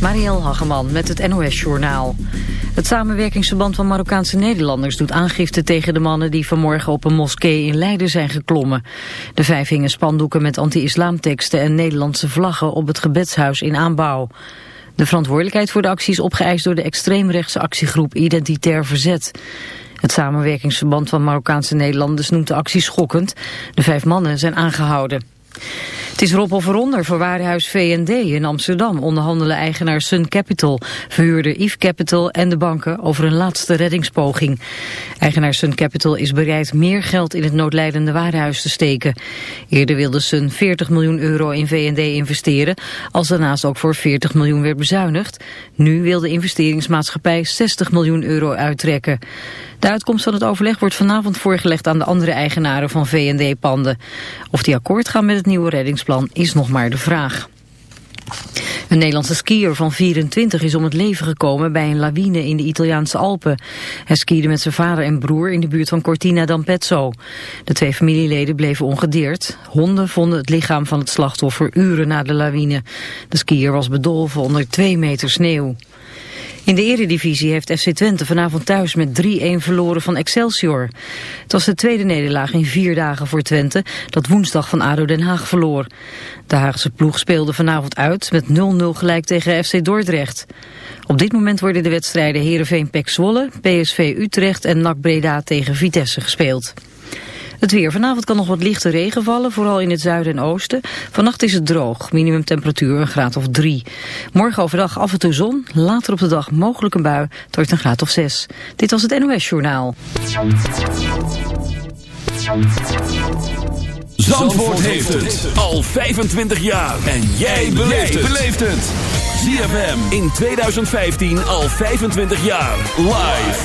Marielle Hageman met het NOS Journaal. Het samenwerkingsverband van Marokkaanse Nederlanders doet aangifte tegen de mannen die vanmorgen op een moskee in Leiden zijn geklommen. De vijf hingen spandoeken met anti-islamteksten en Nederlandse vlaggen op het gebedshuis in aanbouw. De verantwoordelijkheid voor de actie is opgeëist door de extreemrechtse actiegroep Identitair Verzet. Het samenwerkingsverband van Marokkaanse Nederlanders noemt de actie schokkend. De vijf mannen zijn aangehouden. Het is Rob of eronder voor warenhuis V&D in Amsterdam. Onderhandelen eigenaar Sun Capital, verhuurder Eve Capital en de banken over een laatste reddingspoging. Eigenaar Sun Capital is bereid meer geld in het noodlijdende warenhuis te steken. Eerder wilde Sun 40 miljoen euro in V&D investeren, als daarnaast ook voor 40 miljoen werd bezuinigd. Nu wil de investeringsmaatschappij 60 miljoen euro uittrekken. De uitkomst van het overleg wordt vanavond voorgelegd aan de andere eigenaren van V&D-panden. Of die akkoord gaan met het nieuwe reddingsplan is nog maar de vraag. Een Nederlandse skier van 24 is om het leven gekomen bij een lawine in de Italiaanse Alpen. Hij skiede met zijn vader en broer in de buurt van Cortina d'Ampezzo. De twee familieleden bleven ongedeerd. Honden vonden het lichaam van het slachtoffer uren na de lawine. De skier was bedolven onder twee meter sneeuw. In de eredivisie heeft FC Twente vanavond thuis met 3-1 verloren van Excelsior. Het was de tweede nederlaag in vier dagen voor Twente, dat woensdag van ADO Den Haag verloor. De Haagse ploeg speelde vanavond uit met 0-0 gelijk tegen FC Dordrecht. Op dit moment worden de wedstrijden Heerenveen Pek Zwolle, PSV Utrecht en NAC Breda tegen Vitesse gespeeld. Het weer. Vanavond kan nog wat lichte regen vallen, vooral in het zuiden en oosten. Vannacht is het droog, minimumtemperatuur een graad of drie. Morgen overdag af en toe zon, later op de dag mogelijk een bui, tot een graad of zes. Dit was het NOS Journaal. Zandvoort heeft het al 25 jaar. En jij beleeft het. ZFM in 2015 al 25 jaar. Live.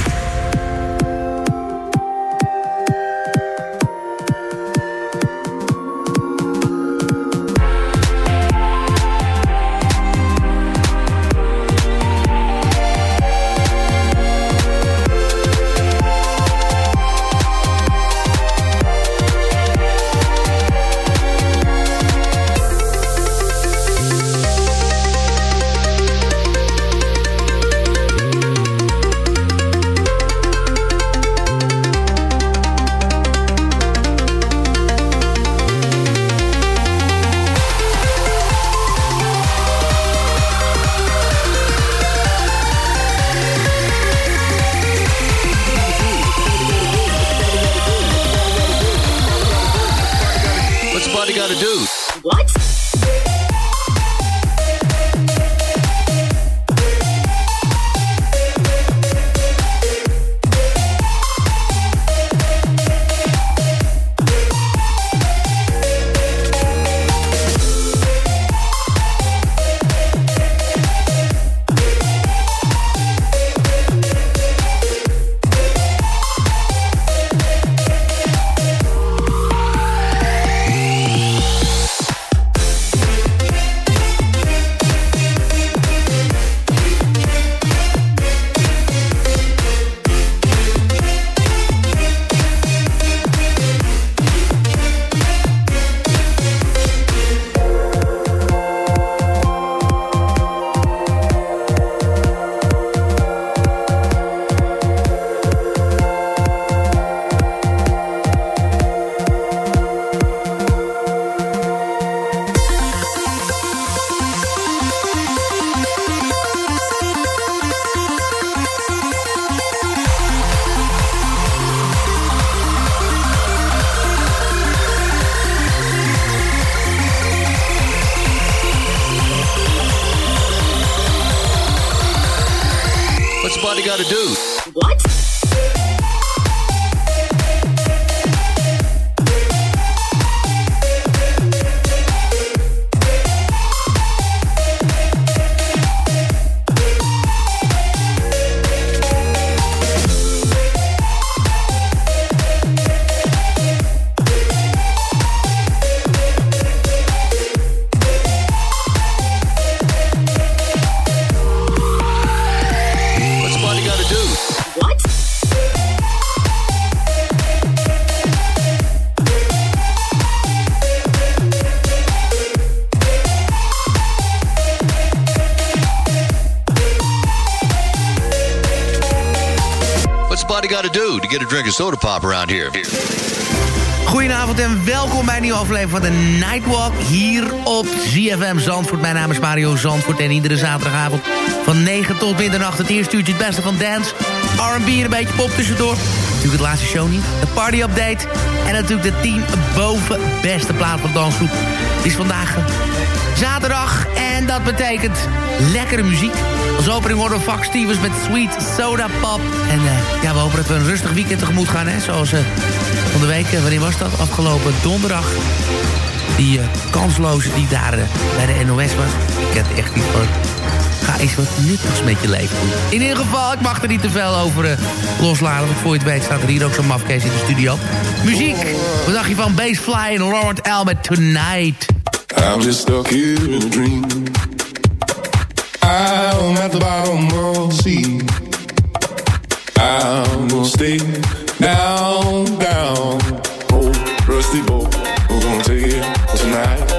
Get a drink of soda pop around here. Goedenavond en welkom bij een nieuwe aflevering van de Nightwalk hier op ZFM Zandvoort. Mijn naam is Mario Zandvoort en iedere zaterdagavond van 9 tot middernacht het eerste uurtje het beste van dance, R&B en een beetje pop tussendoor. Natuurlijk het laatste show niet, de party update en natuurlijk de 10 boven beste plaat van dansgroep. Het is vandaag zaterdag en dat betekent lekkere muziek. Als opening we Fox Stevens met Sweet Soda Pop. En uh, ja, we hopen dat we een rustig weekend tegemoet gaan. Hè? Zoals uh, van de week, uh, wanneer was dat? Afgelopen donderdag. Die kansloze die daar bij de NOS was. Ik heb echt niet van... Ga eens wat nuttigs met je leven doen. In ieder geval, ik mag er niet te veel over loslaten. Want voor je het weet staat er hier ook zo'n mafkees in de studio. Muziek. Wat dacht je van Bassfly en Lord L met Tonight? I'm just stuck here in a dream. I'm at the bottom of the sea. I'm gonna stay down, down. Oh, rusty boat, we're gonna take it tonight.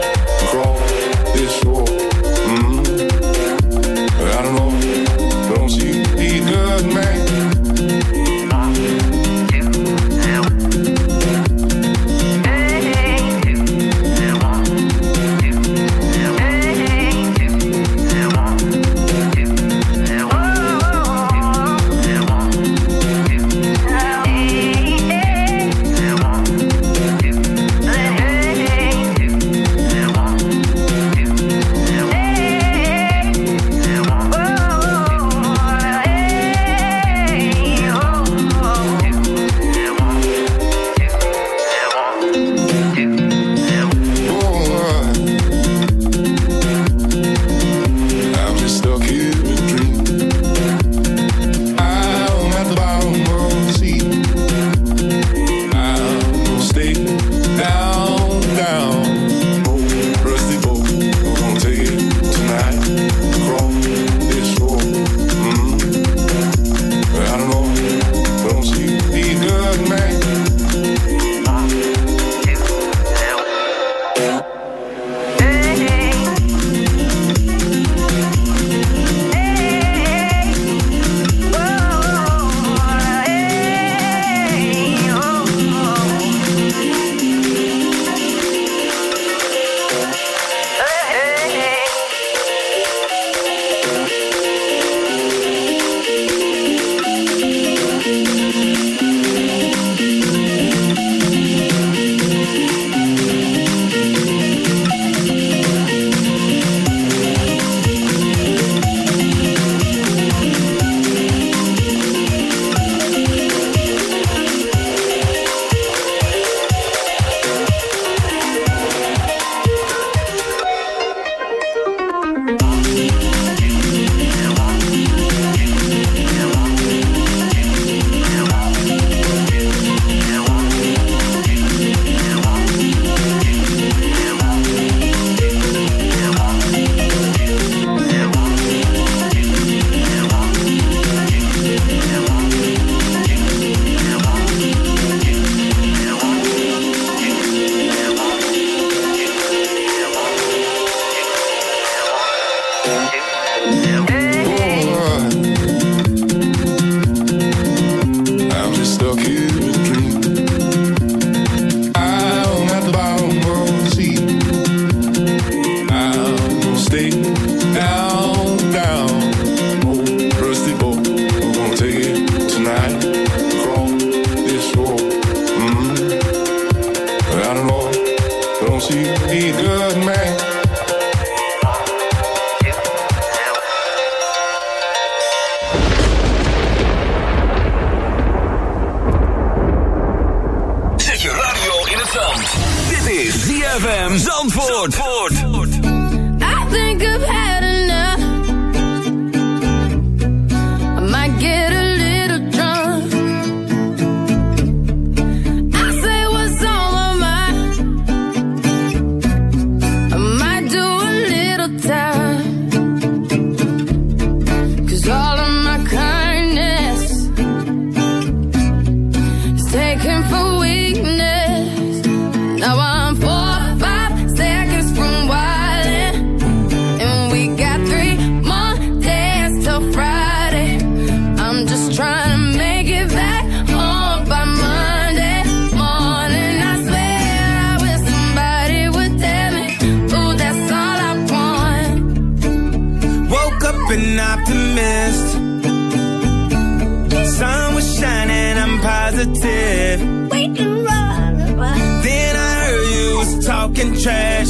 trash.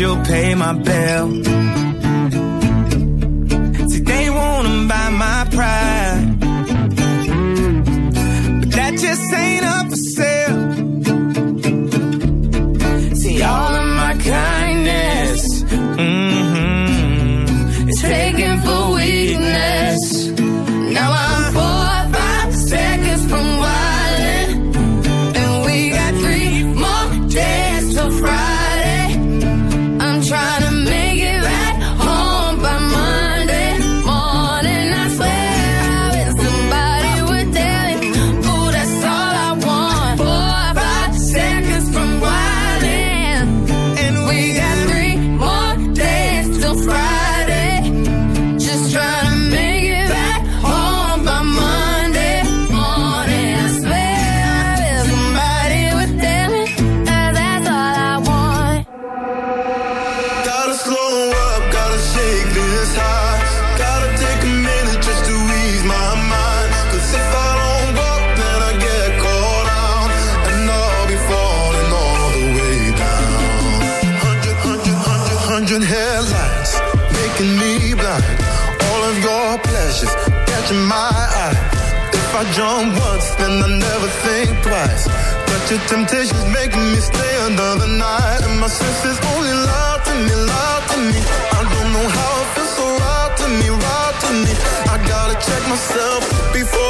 you'll pay my bill. Your temptations making me stay another night. And my senses only lie to me, lie to me. I don't know how it feels so right to me, right to me. I gotta check myself before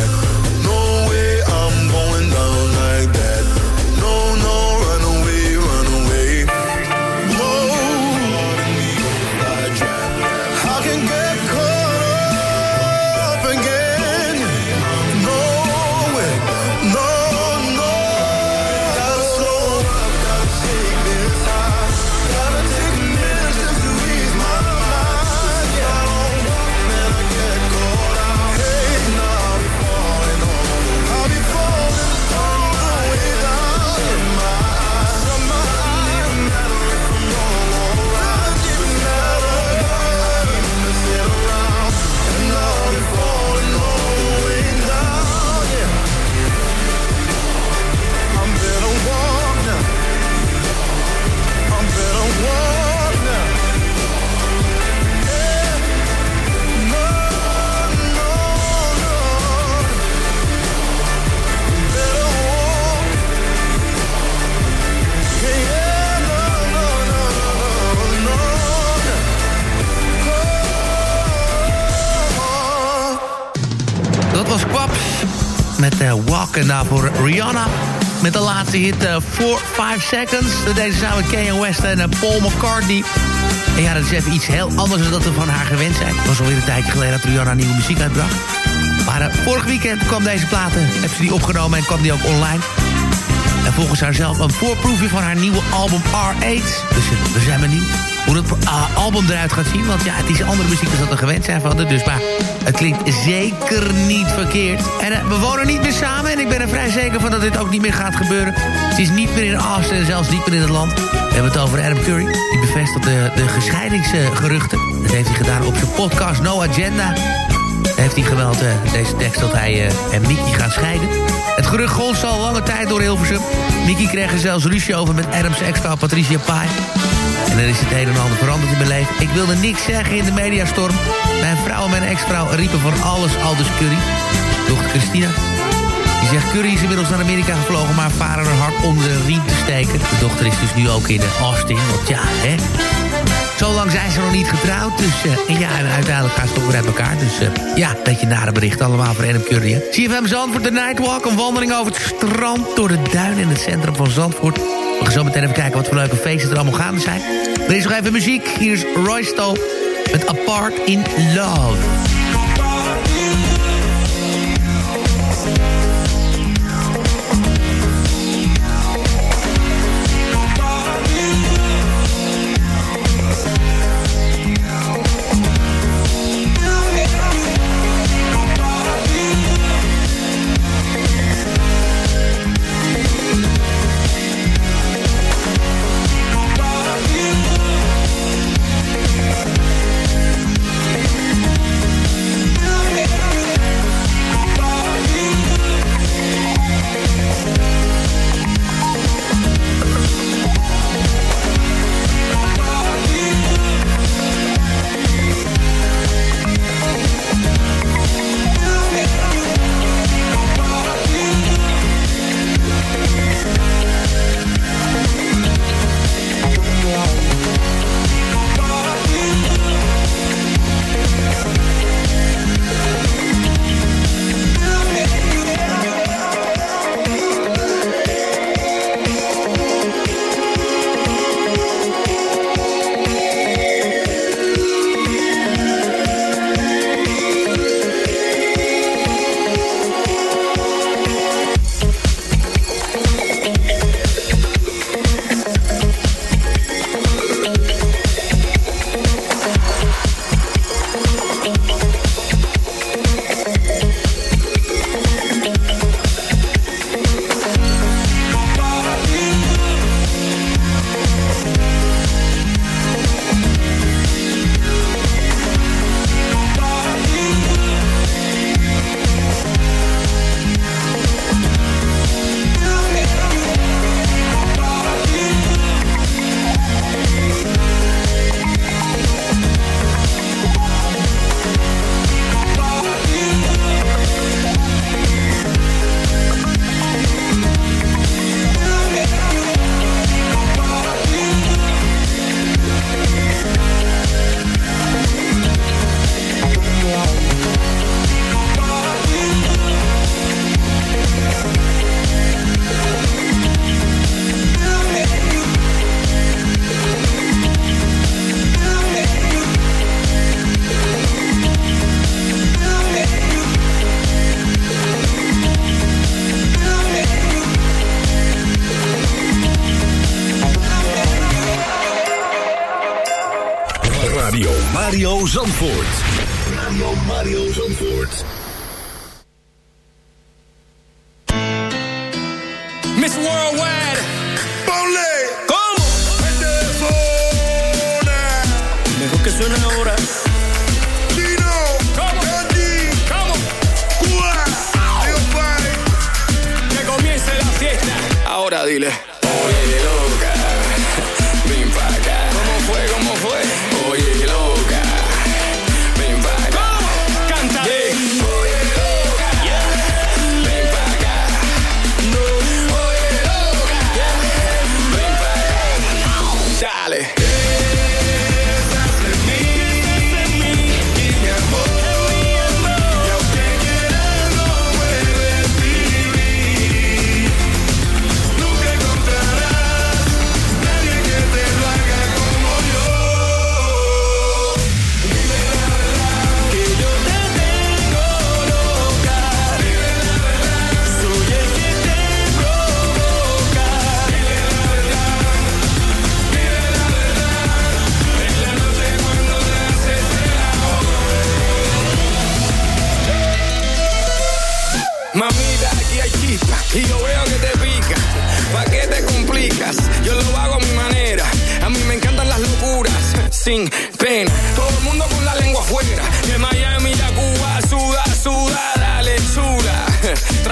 En daarvoor Rihanna met de laatste hit 4, uh, 5 Seconds. Deze samen Kanye West en uh, Paul McCartney. En ja, dat is even iets heel anders dan dat we van haar gewend zijn. Het was alweer een tijdje geleden dat Rihanna nieuwe muziek uitbracht. Maar uh, vorig weekend kwam deze platen, heeft ze die opgenomen en kwam die ook online. En volgens haar zelf een voorproefje van haar nieuwe album R8. Dus we zijn benieuwd hoe dat uh, album eruit gaat zien. Want ja, het is andere muziek dan dat we gewend zijn van. Dus maar het klinkt zeker niet verkeerd. En uh, we wonen niet meer samen. En ik ben er vrij zeker van dat dit ook niet meer gaat gebeuren. Ze is niet meer in Austin en zelfs niet meer in het land. We hebben het over Adam Curry. Die bevestigt de, de gescheidingsgeruchten. Dat heeft hij gedaan op zijn podcast No Agenda heeft hij geweld uh, deze tekst dat hij en Mickey gaan scheiden. Het gerucht gonst al lange tijd door Hilversum. Mickey kreeg er zelfs ruzie over met Adams ex-vrouw Patricia Pai. Dan is het een en ander veranderd in mijn leven. Ik wilde niks zeggen in de mediastorm. Mijn vrouw en mijn ex-vrouw riepen van alles Aldus Curry. Dochter Christina. Die zegt Curry is inmiddels naar Amerika gevlogen... maar vader er hard onder de riem te steken. De dochter is dus nu ook in Austin. Want ja, hè... Zo lang zijn ze nog niet getrouwd. Dus en ja, en uiteindelijk gaan ze toch weer uit elkaar. Dus uh, ja, beetje nare bericht allemaal voor Adam Curry. CFM Zandvoort, de Nightwalk. Een wandeling over het strand door de duin in het centrum van Zandvoort. Gaan zo meteen even kijken wat voor leuke feesten er allemaal gaande zijn. Er is nog even muziek. Hier is Roy Stowe met Apart in Love.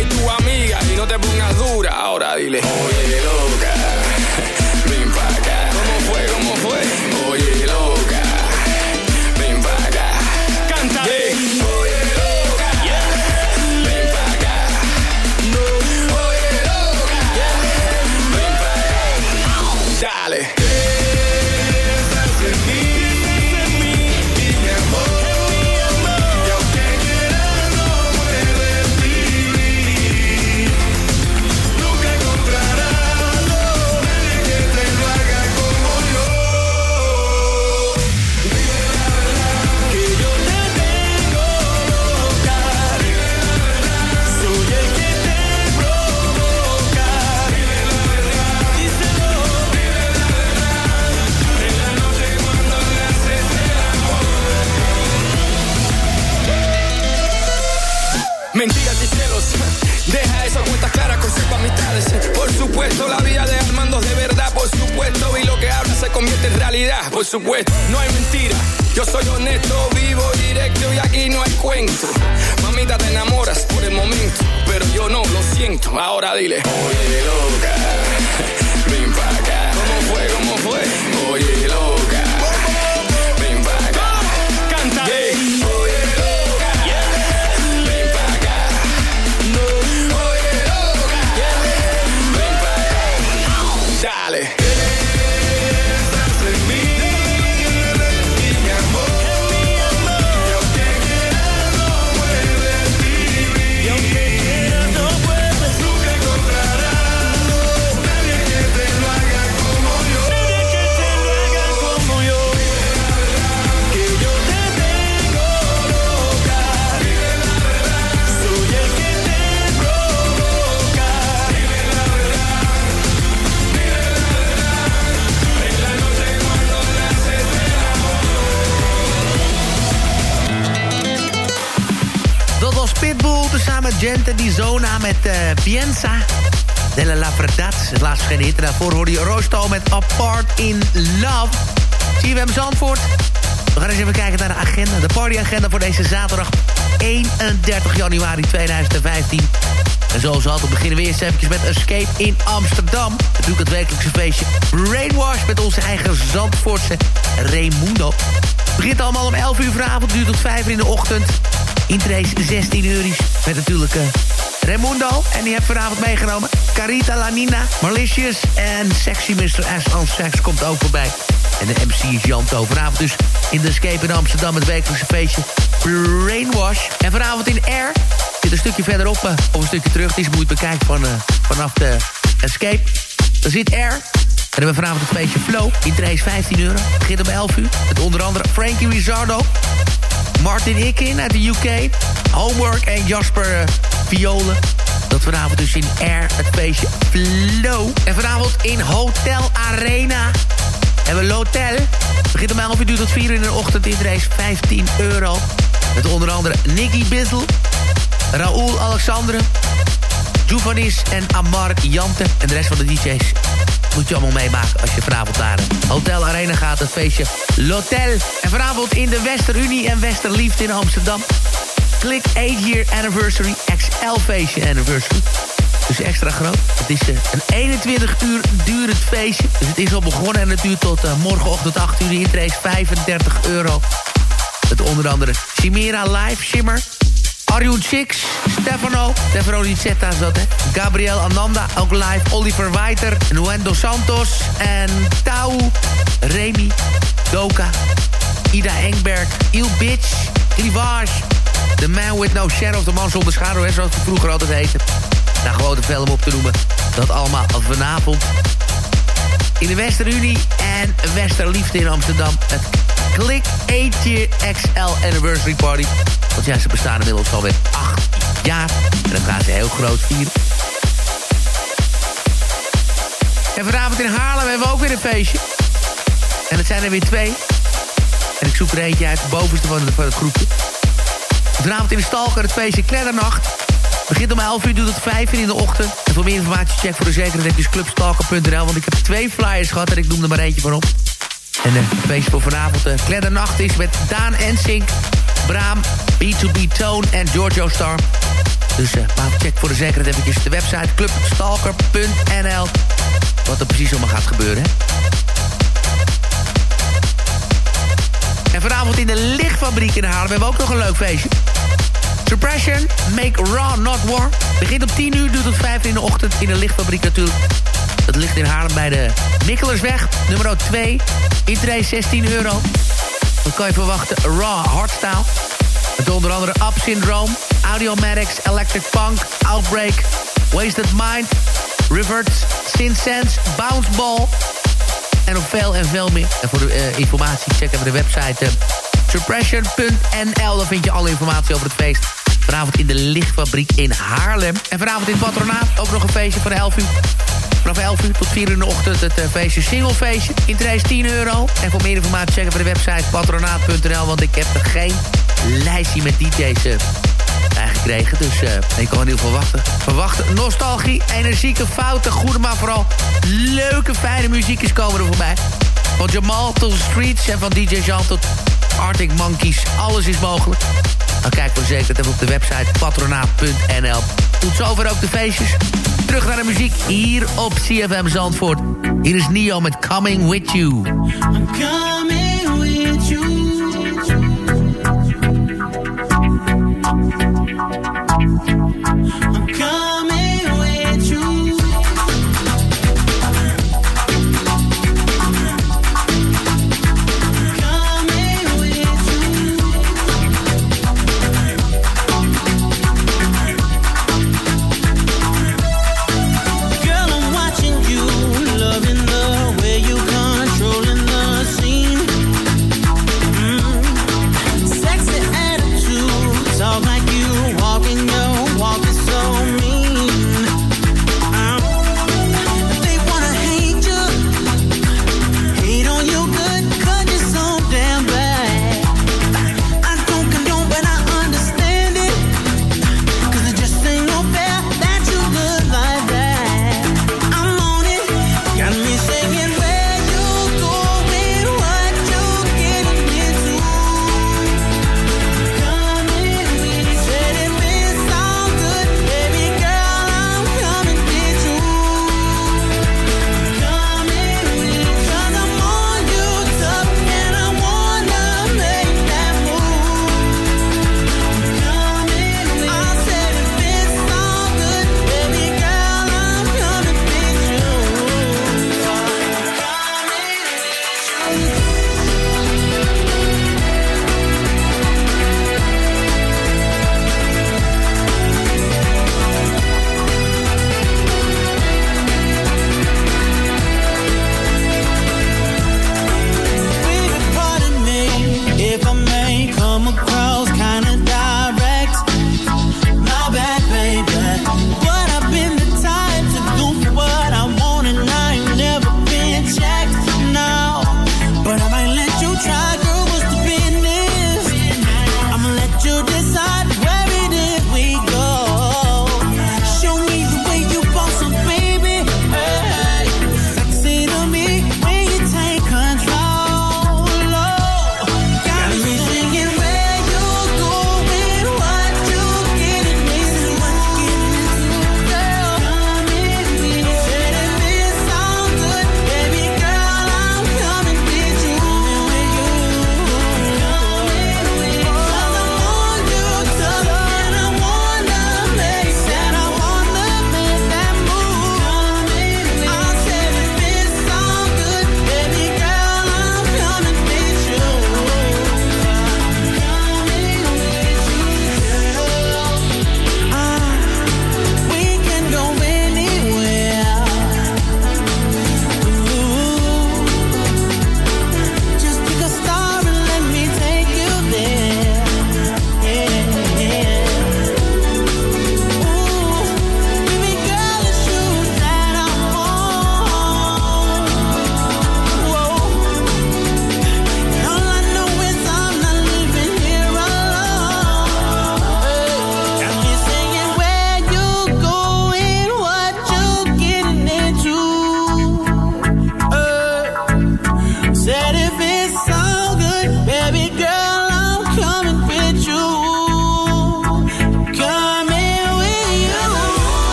Trae tu amiga y no te pongas dura. Ahora dile, loca, supuesto, la vida de Armando es de verdad. Por supuesto, y lo que habla se convierte en realidad. Por supuesto, no hay mentira. Yo soy honesto, vivo, directo y aquí no hay cuento. Mamita, te enamoras por el momento, pero yo no lo siento. Ahora dile, oye loca, ven pa' acá. ¿Cómo fue? ¿Cómo fue? Oye loca, Hem Zandvoort? We gaan eens even kijken naar de agenda. De partyagenda voor deze zaterdag 31 januari 2015. En zoals altijd beginnen we eerst even met Escape in Amsterdam. Natuurlijk het wekelijkse feestje Brainwash met onze eigen Zandvoortse Raimundo. Het begint allemaal om 11 uur vanavond, duurt tot 5 uur in de ochtend. Intrace 16 euro's. Met natuurlijk uh, Raimundo. En die heeft vanavond meegenomen. Carita Lanina, Malicious en Sexy Mr. S on Sex komt ook voorbij. En de MC is Janto. Vanavond dus in de Escape in Amsterdam het wekelijkse feestje Brainwash. En vanavond in Air zit een stukje verderop uh, of een stukje terug. Die is moet bekijken uh, vanaf de Escape. Daar zit Air. En hebben we vanavond het feestje Flow. Intrace 15 euro. Begint om 11 uur. Met onder andere Frankie Rizzardo. Martin Ikin uit de UK. Homework en Jasper uh, Violen. Dat vanavond dus in Air, het feestje Flow. En vanavond in Hotel Arena. Hebben we L'Hotel. Begint om 11 uur tot 4 uur in de ochtend. Intrace 15 euro. Met onder andere Nicky Bissel, Raoul Alexandre, Juvanis en Amar Jante. En de rest van de DJ's moet je allemaal meemaken als je vanavond naar Hotel Arena gaat. Het feestje L'Hotel. En vanavond in de Westerunie en Westerliefde in Amsterdam. Klik 8 Year Anniversary XL feestje Anniversary. Dus extra groot. Het is uh, een 21 uur durend feestje. Dus het is al begonnen en het duurt tot uh, morgenochtend 8 uur. De intrace 35 euro. Met onder andere Chimera Live, Shimmer, Arjun Chicks, Stefano, Stefano Nicetta dat, hè? Gabriel Ananda, ook live. Oliver Weiter, Nuendo Santos en Tau, Remy, Doka, Ida Engberg, Il Bitch, Clivage, The Man With No Shadow, de man zonder schaduw, hè, zoals we vroeger altijd heette. Nou, gewoon de film op te noemen. Dat allemaal vanavond in de Westerunie en Westerliefde in Amsterdam. Het Klik 8 XL Anniversary Party. Want ja, ze bestaan inmiddels alweer 8 jaar. En dan gaan ze heel groot vieren. En vanavond in Haarlem hebben we ook weer een feestje. En het zijn er weer twee. En ik zoek er eentje uit, de bovenste van, van het groepje. Vanavond in de Stalker het feestje Kleddernacht. Begint om 11 uur, doet het 5 uur in de ochtend. En voor meer informatie check voor de zekerheid even clubstalker.nl. Want ik heb twee flyers gehad en ik noem er maar eentje van op. En de feestje voor vanavond, de Kleddernacht is met Daan Ensink, Braam, B2B Tone en Giorgio Star. Dus uh, check voor de zekerheid eventjes de website clubstalker.nl. Wat er precies allemaal gaat gebeuren? En vanavond in de lichtfabriek in Haarlem hebben we ook nog een leuk feestje. Suppression, Make Raw Not War. Begint om 10 uur, doet tot 5 in de ochtend in de lichtfabriek natuurlijk. Dat ligt in Haarlem bij de Nikkelersweg, nummer 2. Intree 16 euro. Dan kan je verwachten Raw Hardstyle. Met onder andere Up Syndrome, Audiomatics, Electric Punk, Outbreak, Wasted Mind, Reverts, Sense, Bounce Ball. En nog veel en veel meer. En voor de uh, informatie check even de website uh, suppression.nl. Daar vind je alle informatie over het feest. Vanavond in de lichtfabriek in Haarlem. En vanavond in het patronaat ook nog een feestje van 11 uur. Vanaf 11 uur tot 4 uur in de ochtend het uh, feestje singlefeestje. Interesse 10 euro. En voor meer informatie check even de website patronaat.nl. Want ik heb er geen lijstje met DJ's uh, gekregen. Dus uh, ik kan ieder geval wachten. verwachten. Nostalgie, energieke, fouten, goede, maar vooral leuke, fijne muziekjes komen er voorbij. Van Jamal tot Streets en van DJ Jean tot Arctic Monkeys. Alles is mogelijk. Dan kijk voor zeker even op de website patronaat.nl. Tot zover ook de feestjes. Terug naar de muziek hier op CFM Zandvoort. Hier is Nio met Coming With You. I'm coming with you.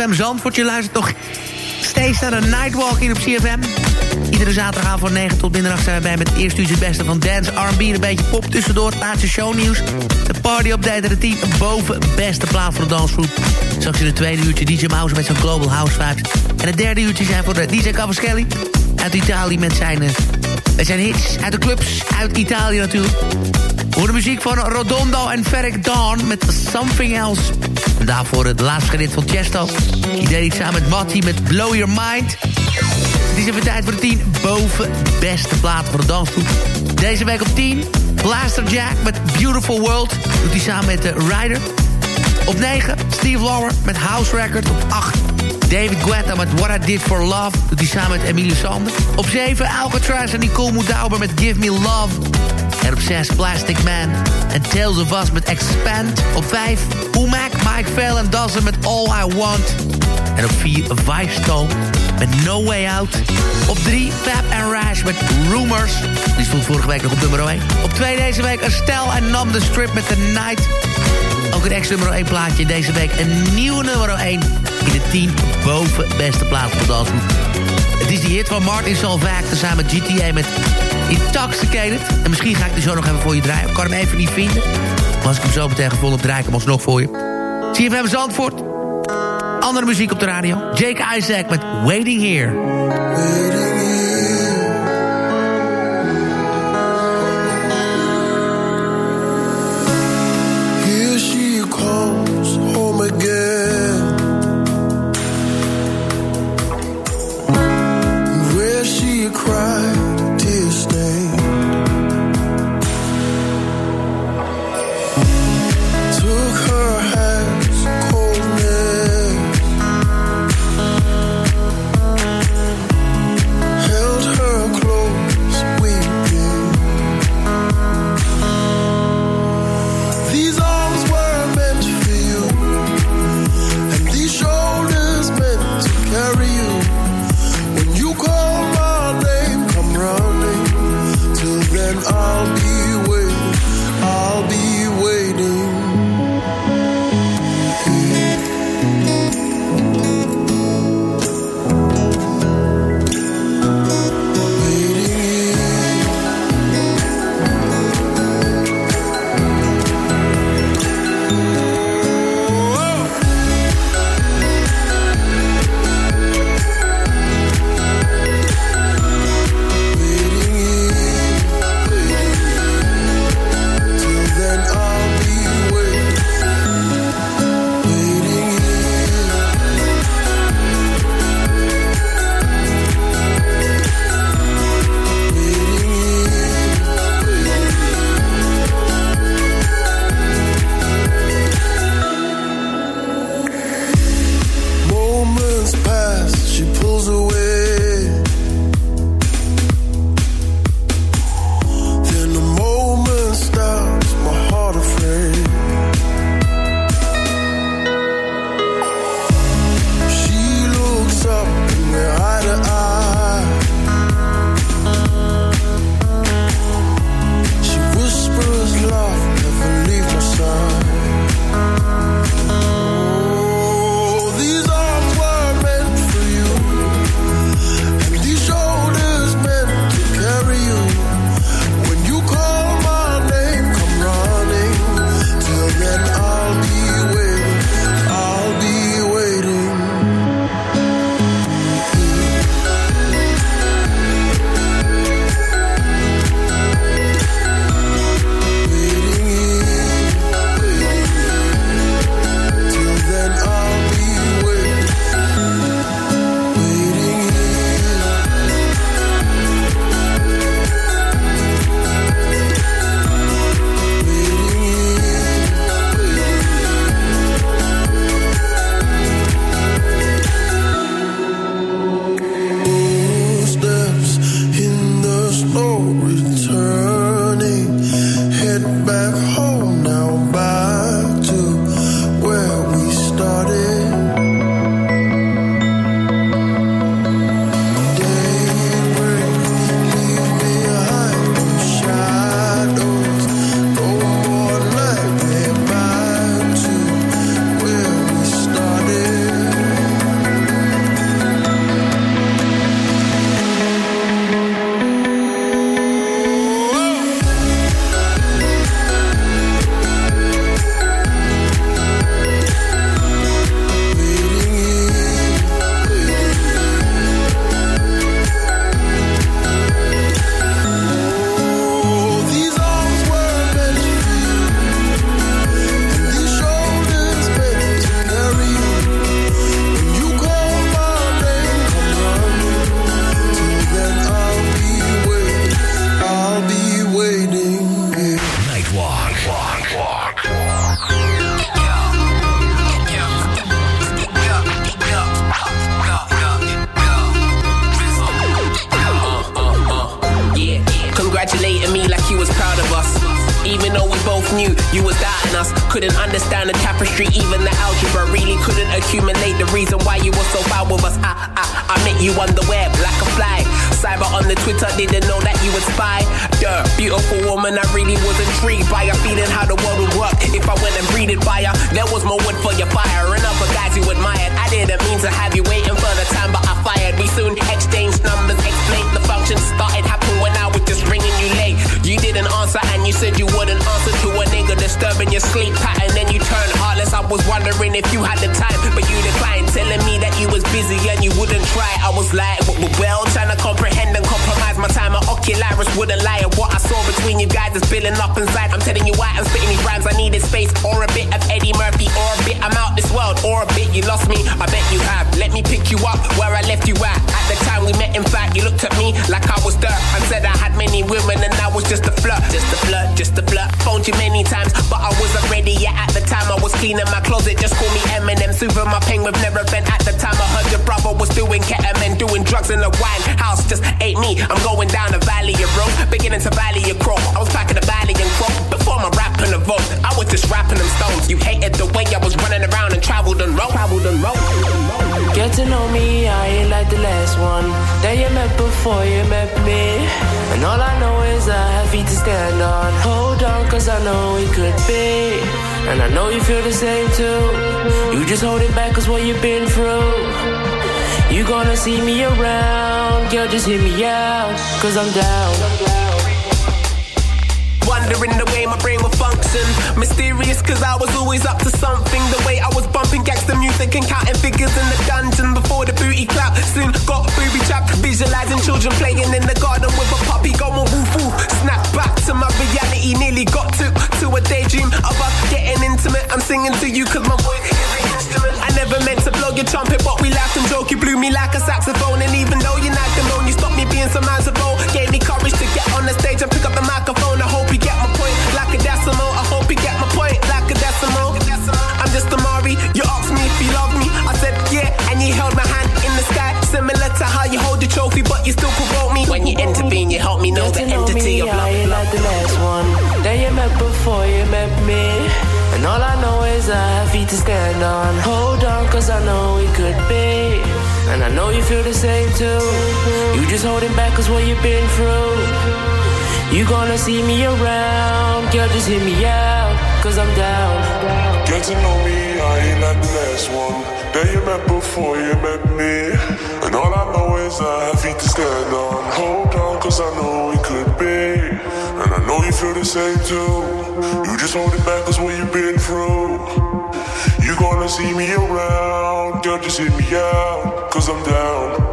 CFM Zandvoort. Je luistert nog steeds naar de Nightwalk hier op CFM. Iedere zaterdagavond van 9 tot middernacht zijn we bij met het eerste uurtje het beste van dance, R&B... een beetje pop tussendoor, het laatste shownieuws. De party-update en de team boven beste plaat voor de dansgroep. Straks in het tweede uurtje DJ Mouse met zijn Global House Vibes. En het derde uurtje zijn voor de DJ Cavaschelli uit Italië met zijn, uh, met zijn hits uit de clubs uit Italië natuurlijk. Voor de muziek van Rodondo en Ferric Dawn met Something Else. En daarvoor het laatste gedit van Chesto. Die deed iets samen met Matty met Blow Your Mind. Het is even tijd voor de 10 boven beste platen voor de dansgroep. Deze week op 10, Blaster Jack met Beautiful World. Doet hij samen met de Ryder. Op 9, Steve Lauer met House Record. Op 8, David Guetta met What I Did For Love. Doet hij samen met Emilie Sander. Op 7, Alcatraz en Nicole Moudauber met Give Me Love. En op 6 Plastic Man en Tales of Us met Expand. Op 5 Umac, Mike en Dozen met All I Want. En op 4 Vice Stone met No Way Out. Op 3 Fab and Rash met Rumors. Die stond vorige week nog op nummer 1. Op 2 deze week Estelle en Nam the Strip met The Night. Ook een ex nummer 1 plaatje deze week. Een nieuwe nummer 1 in de 10 boven beste plaats van dansgroep. Het is die hit van Martin Solveig samen GTA met Intoxicated. En misschien ga ik die zo nog even voor je draaien. Ik kan hem even niet vinden. Maar als ik hem zo meteen gevonden heb, draai ik hem alsnog voor je. CFM Zandvoort. Andere muziek op de radio. Jake Isaac met Waiting Here. Here a Eddie Murphy or a bit I'm out this world or a bit you lost me. I bet you have. Let me pick you up where I left you at. At the time we met, in fact, you looked at me like I was dirt and said I had many women and I was just a flirt, just a flirt, just a flirt. Phoned you many times, but I wasn't ready yet. At the time I was cleaning my closet. Just call me Eminem, soothing my pain with never been. At the time I heard your brother was doing ketamine, doing drugs in the wine house. Just ain't me. I'm going down the valley of road, beginning to valley of crow. I was packing the valley and crow my rapping the vote. I was just rapping them stones. You hated the way I was running around and traveled and road, traveled and road. Get to know me, I ain't like the last one that you met before you met me. And all I know is I have feet to stand on. Hold on, cause I know we could be. And I know you feel the same too. You just hold it back cause what you've been through. You gonna see me around, girl, just hear me out, cause I'm down. Wondering the way my brain will function. Mysterious cause I was always up to something. The way I was bumping gangster music and counting figures in the dungeon before the booty clap. Soon got booby trapped, visualizing children playing in the garden with a puppy going woo woo. Snap back to my reality, nearly got to to a daydream of us getting intimate. I'm singing to you cause my voice is an instrument. I never meant to blow your trumpet, but we laughed and joked. You blew me like a saxophone, and even though you're not alone, you stopped me being so miserable. Gave me courage to get on the stage and pick up the microphone. I hope you get my point like a decimal. I hope you get my point like a decimal. I'm just Amari. You asked me if you love me. I said yeah, and you held my hand in the sky, similar to how you hold the trophy, but you still provoke me. When you intervene, you help me know the entity me, of I love. That you met before you met me. And all I know is I have feet to stand on. Hold on, cause I know we could be. And I know you feel the same too. You just holding back cause what you've been through. You gonna see me around, girl, just hear me out, cause I'm down. Get to know me, I ain't like the last one that you met before you met me. All I have to stand on. Hold on, cause I know we could be. And I know you feel the same too. You just hold it back cause what you've been through. You gonna see me around, girl, just hit me out, cause I'm down.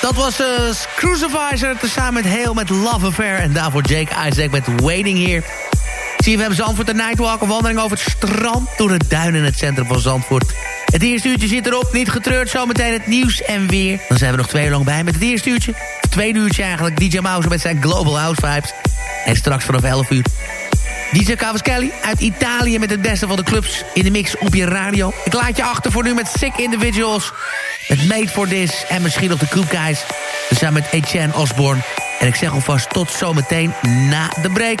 Dat was uh, Crucifizer, tezamen met Heel met Love Affair... en daarvoor Jake Isaac met Waiting Here. CFM Zandvoort, de Nightwalk, een wandeling over het strand... door de duinen in het centrum van Zandvoort. Het eerste uurtje zit erop, niet getreurd, zometeen het nieuws en weer. Dan zijn we nog twee uur lang bij met het eerste uurtje. Tweede uurtje eigenlijk, DJ Mouse met zijn Global House Vibes. En straks vanaf 11 uur DJ Cavaschelli uit Italië met het beste van de clubs in de mix op je radio. Ik laat je achter voor nu met Sick Individuals. Met Made for This en misschien op de Coop Guys. Samen met Etienne Osborne. En ik zeg alvast tot zometeen na de break.